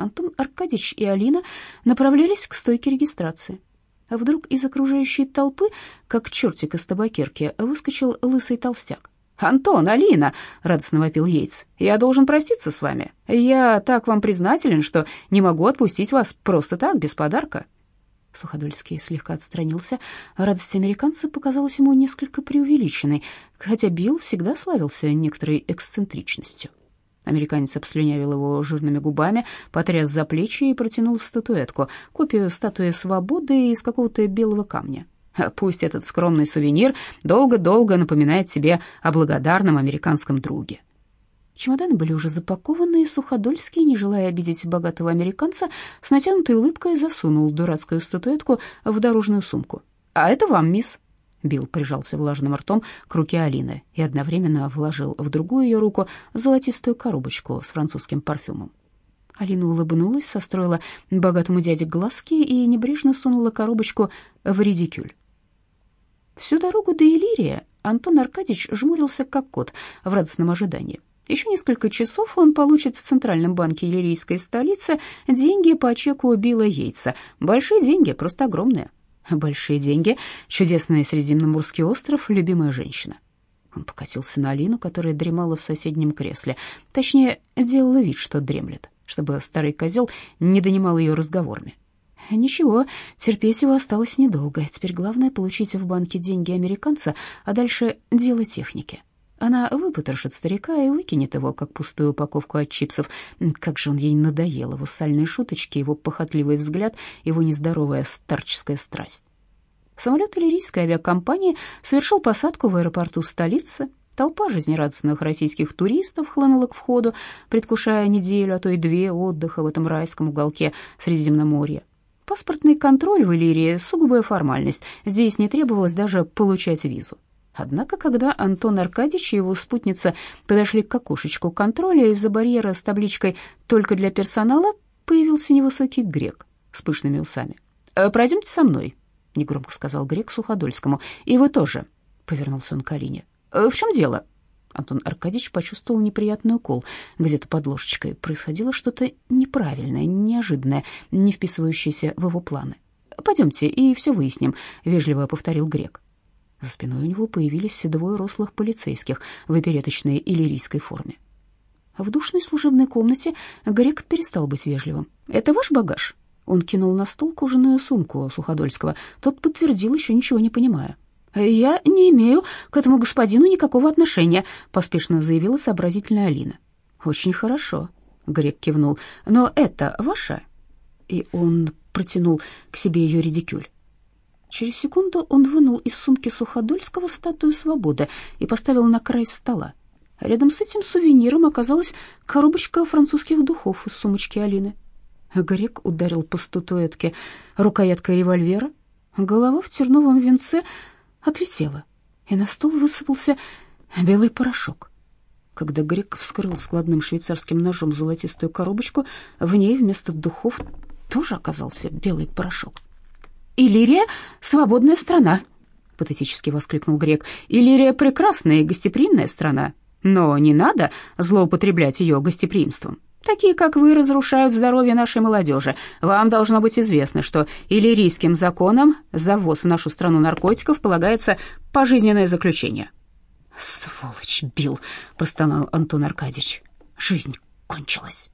Антон Аркадьевич и Алина направлялись к стойке регистрации. А вдруг из окружающей толпы, как чертик из табакерки, выскочил лысый толстяк. «Антон, Алина!» — радостно вопил Йейтс. «Я должен проститься с вами. Я так вам признателен, что не могу отпустить вас просто так, без подарка». Суходольский слегка отстранился. Радость американца показалась ему несколько преувеличенной, хотя Билл всегда славился некоторой эксцентричностью. Американец обслюнявил его жирными губами, потряс за плечи и протянул статуэтку, копию статуи свободы из какого-то белого камня. Пусть этот скромный сувенир долго-долго напоминает тебе о благодарном американском друге. Чемоданы были уже запакованы, и Суходольский, не желая обидеть богатого американца, с натянутой улыбкой засунул дурацкую статуэтку в дорожную сумку. «А это вам, мисс». Билл прижался влажным ртом к руке Алины и одновременно вложил в другую ее руку золотистую коробочку с французским парфюмом. Алина улыбнулась, состроила богатому дяде глазки и небрежно сунула коробочку в редикюль. Всю дорогу до Иллирия Антон Аркадьевич жмурился, как кот, в радостном ожидании. Еще несколько часов он получит в Центральном банке Иллирийской столицы деньги по чеку Билла Йейтса. Большие деньги, просто огромные. Большие деньги, чудесный Средиземноморский остров, любимая женщина. Он покосился на Алину, которая дремала в соседнем кресле. Точнее, делала вид, что дремлет, чтобы старый козел не донимал ее разговорами. Ничего, терпеть его осталось недолго. Теперь главное получить в банке деньги американца, а дальше дело техники. Она выпотрошит старика и выкинет его, как пустую упаковку от чипсов. Как же он ей надоел, его сальные шуточки, его похотливый взгляд, его нездоровая старческая страсть. Самолет иллирийской авиакомпании совершил посадку в аэропорту столицы. Толпа жизнерадостных российских туристов хлынула к входу, предвкушая неделю, а то и две отдыха в этом райском уголке Средиземноморья. Паспортный контроль в Иллирии — сугубая формальность. Здесь не требовалось даже получать визу. Однако, когда Антон Аркадьевич и его спутница подошли к окошечку контроля, из-за барьера с табличкой «Только для персонала» появился невысокий грек с пышными усами. «Э, «Пройдемте со мной», — негромко сказал грек Суходольскому. «И вы тоже», — повернулся он к Алине. «Э, «В чем дело?» Антон Аркадьевич почувствовал неприятный укол где-то под ложечкой. Происходило что-то неправильное, неожиданное, не вписывающееся в его планы. «Пойдемте и все выясним», — вежливо повторил грек. За спиной у него появились двое рослых полицейских в опереточной иллирийской форме. В душной служебной комнате Грек перестал быть вежливым. «Это ваш багаж?» Он кинул на стол кожаную сумку Суходольского. Тот подтвердил, еще ничего не понимая. «Я не имею к этому господину никакого отношения», — поспешно заявила сообразительная Алина. «Очень хорошо», — Грек кивнул. «Но это ваша?» И он протянул к себе ее редикюль. Через секунду он вынул из сумки Суходольского статую свободы и поставил на край стола. Рядом с этим сувениром оказалась коробочка французских духов из сумочки Алины. Грек ударил по статуэтке рукояткой револьвера. Голова в терновом венце отлетела, и на стол высыпался белый порошок. Когда Грек вскрыл складным швейцарским ножом золотистую коробочку, в ней вместо духов тоже оказался белый порошок. «Иллирия — свободная страна», — патетически воскликнул грек. «Иллирия — прекрасная и гостеприимная страна, но не надо злоупотреблять ее гостеприимством. Такие, как вы, разрушают здоровье нашей молодежи. Вам должно быть известно, что иллирийским законом за ввоз в нашу страну наркотиков полагается пожизненное заключение». «Сволочь, Бил!» — простонал Антон Аркадьевич. «Жизнь кончилась».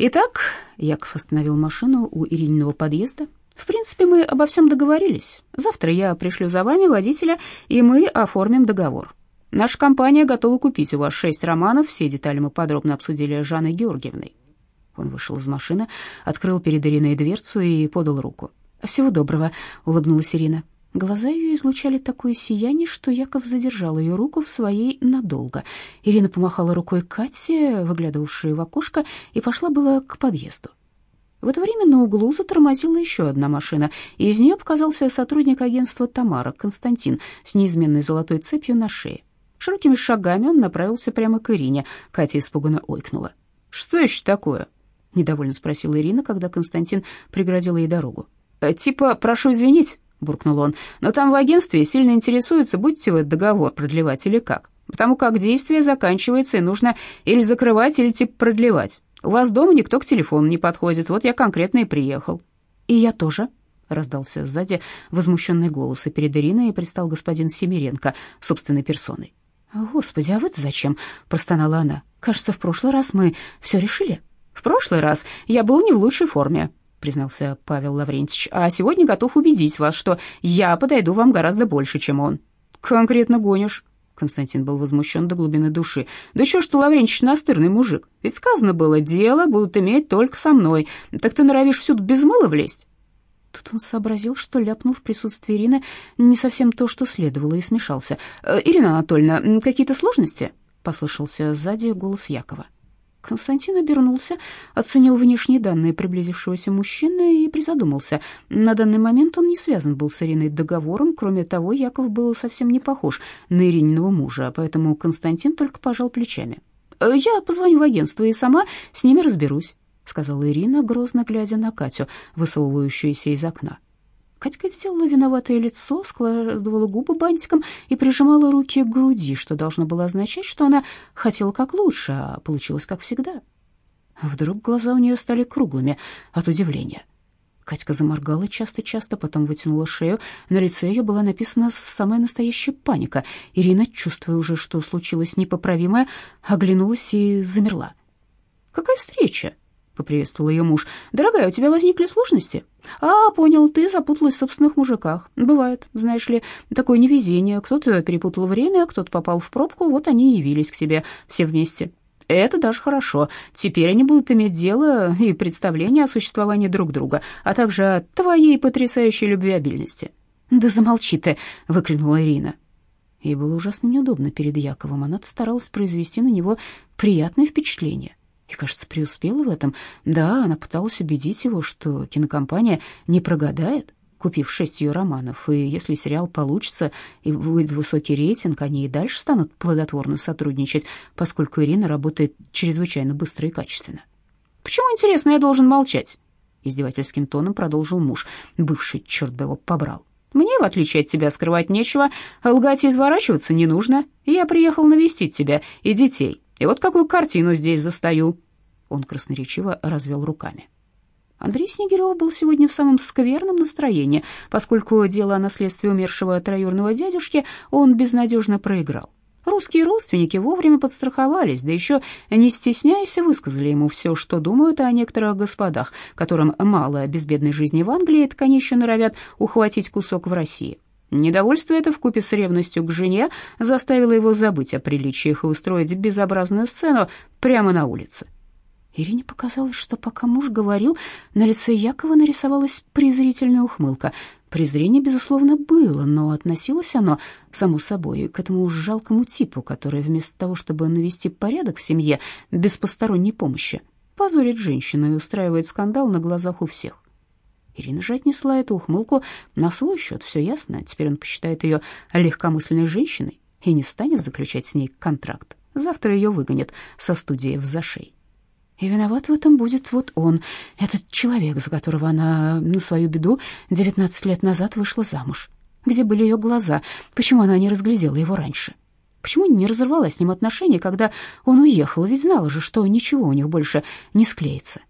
«Итак», — Яков остановил машину у Ирининого подъезда, «в принципе, мы обо всем договорились. Завтра я пришлю за вами водителя, и мы оформим договор. Наша компания готова купить у вас шесть романов, все детали мы подробно обсудили с Жанной Георгиевной». Он вышел из машины, открыл перед Ириной дверцу и подал руку. «Всего доброго», — улыбнулась Ирина. Глаза ее излучали такое сияние, что Яков задержал ее руку в своей надолго. Ирина помахала рукой Кате, выглядывавшей в окошко, и пошла было к подъезду. В это время на углу затормозила еще одна машина, и из нее показался сотрудник агентства «Тамара» Константин с неизменной золотой цепью на шее. Широкими шагами он направился прямо к Ирине. Катя испуганно ойкнула. «Что еще такое?» — недовольно спросила Ирина, когда Константин преградил ей дорогу. «Э, «Типа, прошу извинить», — буркнул он. «Но там в агентстве сильно интересуются, будете вы договор продлевать или как. потому как действие заканчивается, и нужно или закрывать, или типа продлевать. У вас дома никто к телефону не подходит, вот я конкретно и приехал». «И я тоже», — раздался сзади возмущенный голос, и перед Ириной предстал господин Семиренко собственной персоной. «Господи, а вот зачем?» — простонала она. «Кажется, в прошлый раз мы все решили». «В прошлый раз я был не в лучшей форме», — признался Павел Лаврентьевич, «а сегодня готов убедить вас, что я подойду вам гораздо больше, чем он». «Конкретно гонишь», Константин был возмущен до глубины души. «Да еще что Лаврентьевич настырный мужик. Ведь сказано было, дело будут иметь только со мной. Так ты норовишь всюду без мыла влезть?» Тут он сообразил, что ляпнул в присутствии Ирины не совсем то, что следовало, и смешался. «Э, «Ирина Анатольевна, какие-то сложности?» — послышался сзади голос Якова. Константин обернулся, оценил внешние данные приблизившегося мужчины и призадумался. На данный момент он не связан был с Ириной договором, кроме того, Яков был совсем не похож на Ирининого мужа, поэтому Константин только пожал плечами. «Э, «Я позвоню в агентство и сама с ними разберусь», — сказала Ирина, грозно глядя на Катю, высовывающуюся из окна. Катька сделала виноватое лицо, складывала губы бантиком и прижимала руки к груди, что должно было означать, что она хотела как лучше, а получилось как всегда. А вдруг глаза у нее стали круглыми от удивления. Катька заморгала часто-часто, потом вытянула шею. На лице ее была написана самая настоящая паника. Ирина, чувствуя уже, что случилось непоправимое, оглянулась и замерла. «Какая встреча?» Поприветствовал ее муж. «Дорогая, у тебя возникли сложности?» «А, понял, ты запуталась в собственных мужиках. Бывает, знаешь ли, такое невезение. Кто-то перепутал время, кто-то попал в пробку, вот они и явились к тебе все вместе. Это даже хорошо. Теперь они будут иметь дело и представление о существовании друг друга, а также о твоей потрясающей любвеобильности». «Да замолчи ты!» — выкрикнула Ирина. Ей было ужасно неудобно перед Яковом. Она старалась произвести на него приятное впечатление и, кажется, преуспела в этом. Да, она пыталась убедить его, что кинокомпания не прогадает, купив шесть ее романов, и если сериал получится и выйдет высокий рейтинг, они и дальше станут плодотворно сотрудничать, поскольку Ирина работает чрезвычайно быстро и качественно. «Почему, интересно, я должен молчать?» Издевательским тоном продолжил муж, бывший, черт бы его, побрал. «Мне, в отличие от тебя, скрывать нечего, лгать и изворачиваться не нужно. Я приехал навестить тебя и детей». И вот какую картину здесь застаю!» Он красноречиво развел руками. Андрей Снегирев был сегодня в самом скверном настроении, поскольку дело о наследстве умершего троюрного дядюшки он безнадежно проиграл. Русские родственники вовремя подстраховались, да еще, не стесняясь, высказали ему все, что думают о некоторых господах, которым мало безбедной жизни в Англии, так они еще норовят ухватить кусок в России. Недовольство это вкупе с ревностью к жене заставило его забыть о приличиях и устроить безобразную сцену прямо на улице. Ирине показалось, что пока муж говорил, на лице Якова нарисовалась презрительная ухмылка. Презрение, безусловно, было, но относилось оно, само собой, к этому жалкому типу, который вместо того, чтобы навести порядок в семье без посторонней помощи, позорит женщину и устраивает скандал на глазах у всех. Ирина же отнесла эту ухмылку на свой счет, все ясно. Теперь он посчитает ее легкомысленной женщиной и не станет заключать с ней контракт. Завтра ее выгонят со студии в зашей. И виноват в этом будет вот он, этот человек, за которого она на свою беду 19 лет назад вышла замуж. Где были ее глаза? Почему она не разглядела его раньше? Почему не разорвала с ним отношения, когда он уехал? Ведь знала же, что ничего у них больше не склеится.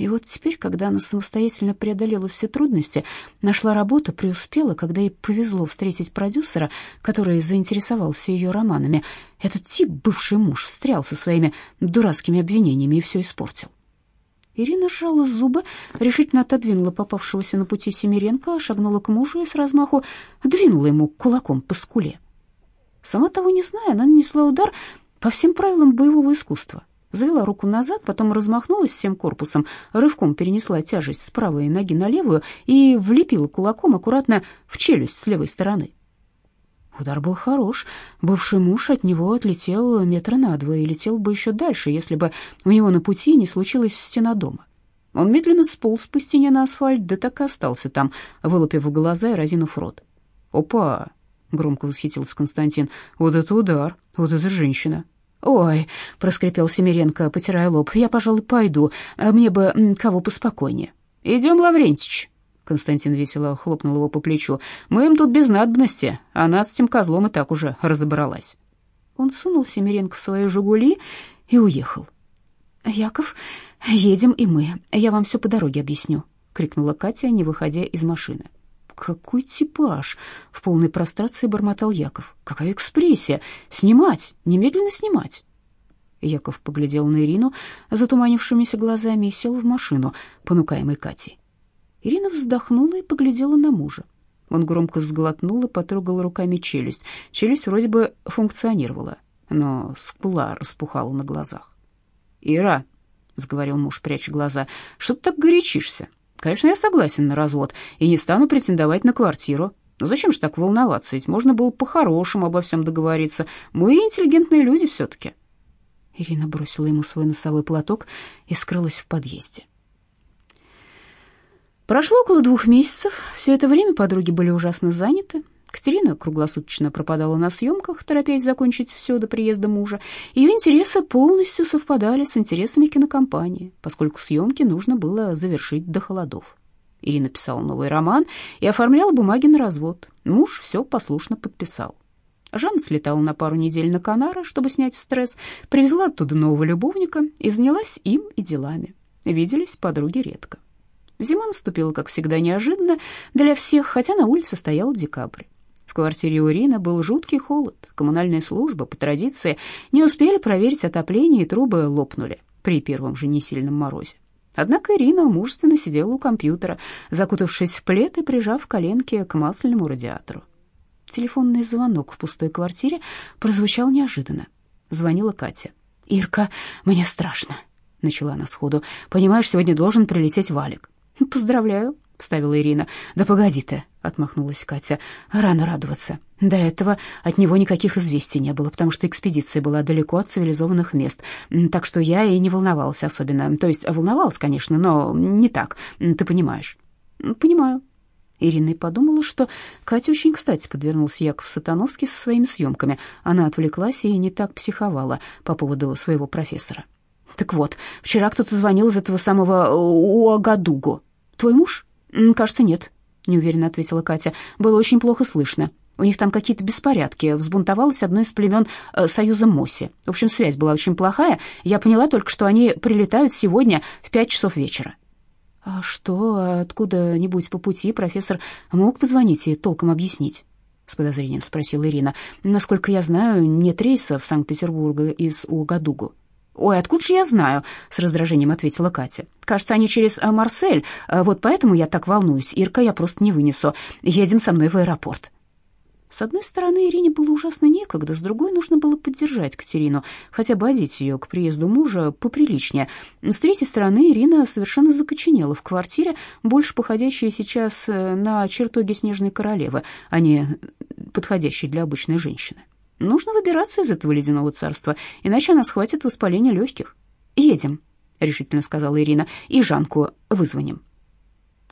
И вот теперь, когда она самостоятельно преодолела все трудности, нашла работу, преуспела, когда ей повезло встретить продюсера, который заинтересовался ее романами, этот тип, бывший муж, встрял со своими дурацкими обвинениями и все испортил. Ирина сжала зубы, решительно отодвинула попавшегося на пути Семиренко, шагнула к мужу и с размаху двинула ему кулаком по скуле. Сама того не зная, она нанесла удар по всем правилам боевого искусства завела руку назад, потом размахнулась всем корпусом, рывком перенесла тяжесть с правой ноги на левую и влепила кулаком аккуратно в челюсть с левой стороны. Удар был хорош. Бывший муж от него отлетел метра на два и летел бы еще дальше, если бы у него на пути не случилась стена дома. Он медленно сполз по стене на асфальт, да так и остался там, вылупив глаза и разинув рот. «Опа!» — громко восхитился Константин. «Вот это удар! Вот эта женщина! «Ой», — проскрипел Семиренко, потирая лоб, — «я, пожалуй, пойду. Мне бы кого поспокойнее». «Идем, Лаврентич», — Константин весело хлопнул его по плечу. «Мы им тут без надобности, а нас с этим козлом и так уже разобралась». Он сунул Семеренко в свои «Жигули» и уехал. «Яков, едем и мы. Я вам все по дороге объясню», — крикнула Катя, не выходя из машины. «Какой типаж!» — в полной прострации бормотал Яков. «Какая экспрессия! Снимать! Немедленно снимать!» Яков поглядел на Ирину затуманившимися глазами и сел в машину, понукаемой Катей. Ирина вздохнула и поглядела на мужа. Он громко сглотнул и потрогал руками челюсть. Челюсть вроде бы функционировала, но скула распухала на глазах. «Ира», — заговорил муж, пряча глаза, — «что ты так горячишься? Конечно, я согласен на развод и не стану претендовать на квартиру. Но зачем же так волноваться? Ведь можно было по-хорошему обо всем договориться. Мы интеллигентные люди все-таки». Ирина бросила ему свой носовой платок и скрылась в подъезде. Прошло около двух месяцев. Все это время подруги были ужасно заняты. Катерина круглосуточно пропадала на съемках, торопясь закончить все до приезда мужа. Ее интересы полностью совпадали с интересами кинокомпании, поскольку съемки нужно было завершить до холодов. Ирина писала новый роман и оформляла бумаги на развод. Муж все послушно подписал. Жанна слетала на пару недель на Канары, чтобы снять стресс, привезла оттуда нового любовника и занялась им и делами. Виделись подруги редко. Зима наступила, как всегда, неожиданно для всех, хотя на улице стоял декабрь. В квартире у Ирины был жуткий холод. Коммунальные службы, по традиции, не успели проверить отопление, и трубы лопнули при первом же несильном морозе. Однако Ирина мужественно сидела у компьютера, закутавшись в плед и прижав коленки к масляному радиатору. Телефонный звонок в пустой квартире прозвучал неожиданно. Звонила Катя. «Ирка, мне страшно», — начала она сходу. «Понимаешь, сегодня должен прилететь Валик. «Поздравляю», — вставила Ирина. «Да погоди ты», — отмахнулась Катя. «Рано радоваться. До этого от него никаких известий не было, потому что экспедиция была далеко от цивилизованных мест. Так что я и не волновалась особенно. То есть волновалась, конечно, но не так, ты понимаешь». «Понимаю». Ирина и подумала, что Катя очень кстати подвернулся Яков Сатановский со своими съемками. Она отвлеклась и не так психовала по поводу своего профессора. «Так вот, вчера кто-то звонил из этого самого Уагадугу. Твой муж? Кажется, нет, неуверенно ответила Катя. Было очень плохо слышно. У них там какие-то беспорядки. Взбунтовалось одно из племен э, Союза Моси. В общем, связь была очень плохая. Я поняла только, что они прилетают сегодня в пять часов вечера. А что, откуда-нибудь по пути профессор мог позвонить и толком объяснить? С подозрением спросила Ирина. Насколько я знаю, нет рейса в Санкт-Петербург из Угадугу. «Ой, откуда же я знаю?» — с раздражением ответила Катя. «Кажется, они через э, Марсель. Э, вот поэтому я так волнуюсь. Ирка, я просто не вынесу. Едем со мной в аэропорт». С одной стороны, Ирине было ужасно некогда, с другой нужно было поддержать Катерину, хотя бы одеть ее к приезду мужа поприличнее. С третьей стороны, Ирина совершенно закоченела в квартире, больше походящей сейчас э, на чертоги снежной королевы, а не подходящей для обычной женщины. Нужно выбираться из этого ледяного царства, иначе она схватит воспаление легких. «Едем», — решительно сказала Ирина, — «и Жанку вызвоним».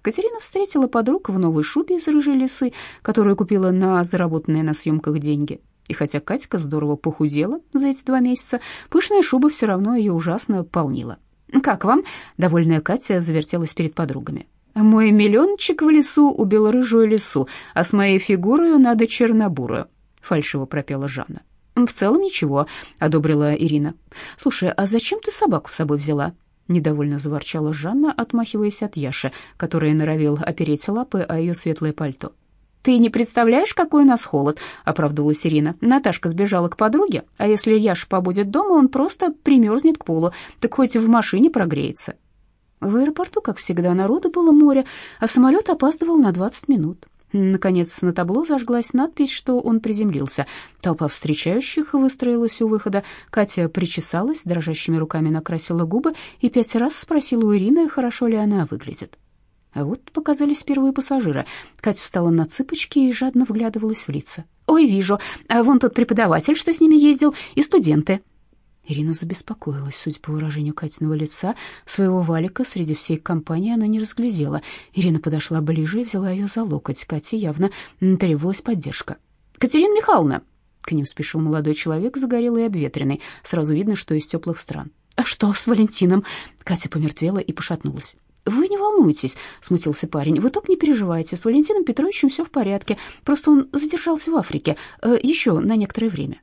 Катерина встретила подруг в новой шубе из рыжей лисы, которую купила на заработанные на съемках деньги. И хотя Катька здорово похудела за эти два месяца, пышная шуба все равно ее ужасно полнила. «Как вам?» — довольная Катя завертелась перед подругами. «Мой миллиончик в лесу убил рыжую лису, а с моей фигурой надо чернобурую фальшиво пропела Жанна. В целом ничего, одобрила Ирина. Слушай, а зачем ты собаку с собой взяла? недовольно заворчала Жанна, отмахиваясь от Яши, который норовил опереть лапы о ее светлое пальто. «Ты не представляешь, какой у нас холод», — оправдывалась Ирина. «Наташка сбежала к подруге, а если Яша побудет дома, он просто примерзнет к полу, так хоть в машине прогреется». В аэропорту, как всегда, народу было море, а самолет опаздывал на 20 минут. Наконец на табло зажглась надпись, что он приземлился. Толпа встречающих выстроилась у выхода. Катя причесалась, дрожащими руками накрасила губы и пять раз спросила у Ирины, хорошо ли она выглядит. А вот показались первые пассажиры. Катя встала на цыпочки и жадно вглядывалась в лица. «Ой, вижу, а вон тот преподаватель, что с ними ездил, и студенты». Ирина забеспокоилась, судя по выражению Катиного лица. Своего валика среди всей компании она не разглядела. Ирина подошла ближе и взяла ее за локоть. Кате явно требовалась поддержка. «Катерина Михайловна!» К ним спешил молодой человек, загорелый и обветренный. Сразу видно, что из теплых стран. «А что с Валентином?» Катя помертвела и пошатнулась. «Вы не волнуйтесь», — смутился парень. «Вы только не переживайте. С Валентином Петровичем все в порядке. Просто он задержался в Африке. Э, еще на некоторое время».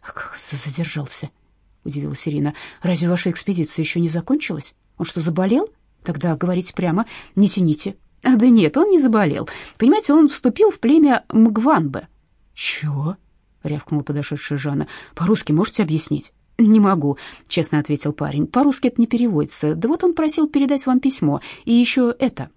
«А как это задержался?» — удивилась Ирина. «Разве ваша экспедиция еще не закончилась? Он что, заболел? Тогда говорите прямо, не тяните». «Да нет, он не заболел. Понимаете, он вступил в племя Мгванбе». «Чего?» — рявкнула подошедшая Жанна. «По-русски можете объяснить?» «Не могу», — честно ответил парень. «По-русски это не переводится. Да вот он просил передать вам письмо. И еще это».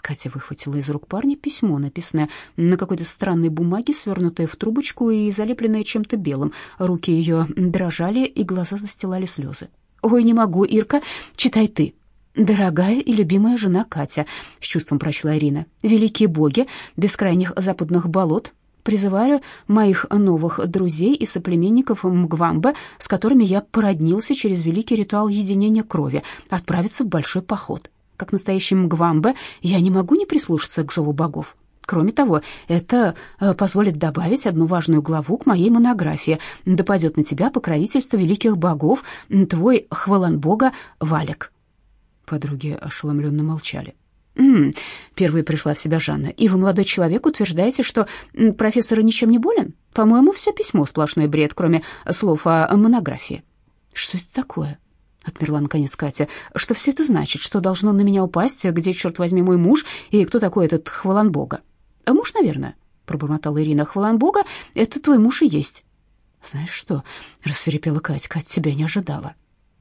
Катя выхватила из рук парня письмо, написанное на какой-то странной бумаге, свернутое в трубочку и залепленное чем-то белым. Руки ее дрожали, и глаза застилали слезы. «Ой, не могу, Ирка, читай ты». «Дорогая и любимая жена Катя», — с чувством прочла Ирина, — «великие боги бескрайних западных болот, призываю моих новых друзей и соплеменников Мгвамбе, с которыми я породнился через великий ритуал единения крови, отправиться в большой поход. Как настоящий Мгвамбе, я не могу не прислушаться к зову богов. Кроме того, это э, позволит добавить одну важную главу к моей монографии. Да падет на тебя покровительство великих богов, твой хваланбога Валик». Подруги ошеломленно молчали. «М -м, первой пришла в себя Жанна. «И вы, молодой человек, утверждаете, что профессор ничем не болен? По-моему, все письмо сплошной бред, кроме слов о монографии». «Что это такое?» — отмерла наконец Катя. «Что все это значит? Что должно на меня упасть? Где, черт возьми, мой муж? И кто такой этот хвалан Бога?» «А муж, наверное», — пробормотала Ирина. «Хвалан Бога — это твой муж и есть». «Знаешь что?» — рассверепела Катя. «Катя тебя не ожидала».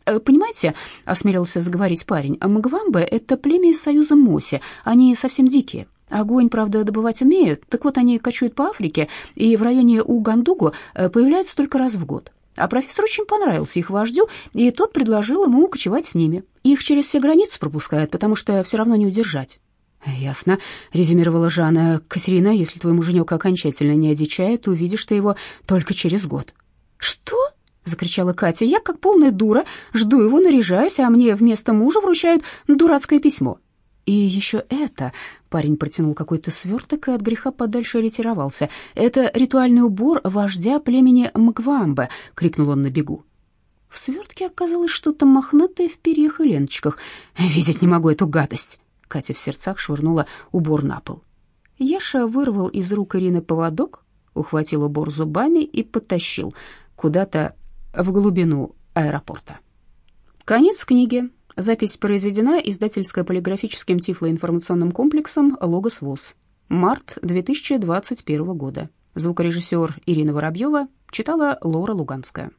Э, «Понимаете», — осмелился заговорить парень, — «Мгвамбе — это племя из союза Моси, они совсем дикие». Огонь, правда, добывать умеют, так вот они кочуют по Африке, и в районе Угандугу э, появляются только раз в год. А профессор очень понравился их вождю, и тот предложил ему кочевать с ними. Их через все границы пропускают, потому что все равно не удержать. «Ясно», — резюмировала Жанна. «Катерина, если твой муженек окончательно не одичает, увидишь ты его только через год». «Что?» закричала Катя. Я, как полная дура, жду его, наряжаюсь, а мне вместо мужа вручают дурацкое письмо. И еще это, парень протянул какой-то сверток и от греха подальше ретировался. Это ритуальный убор вождя племени Мгвамбе, крикнул он на бегу. В свертке оказалось что-то мохнатое в перьях и ленточках. Видеть не могу эту гадость. Катя в сердцах швырнула убор на пол. Яша вырвал из рук Ирины поводок, ухватил убор зубами и потащил куда-то в глубину аэропорта. Конец книги. Запись произведена издательско-полиграфическим тифлоинформационным комплексом «Логос ВОЗ». Март 2021 года. Звукорежиссер Ирина Воробьева читала Лора Луганская.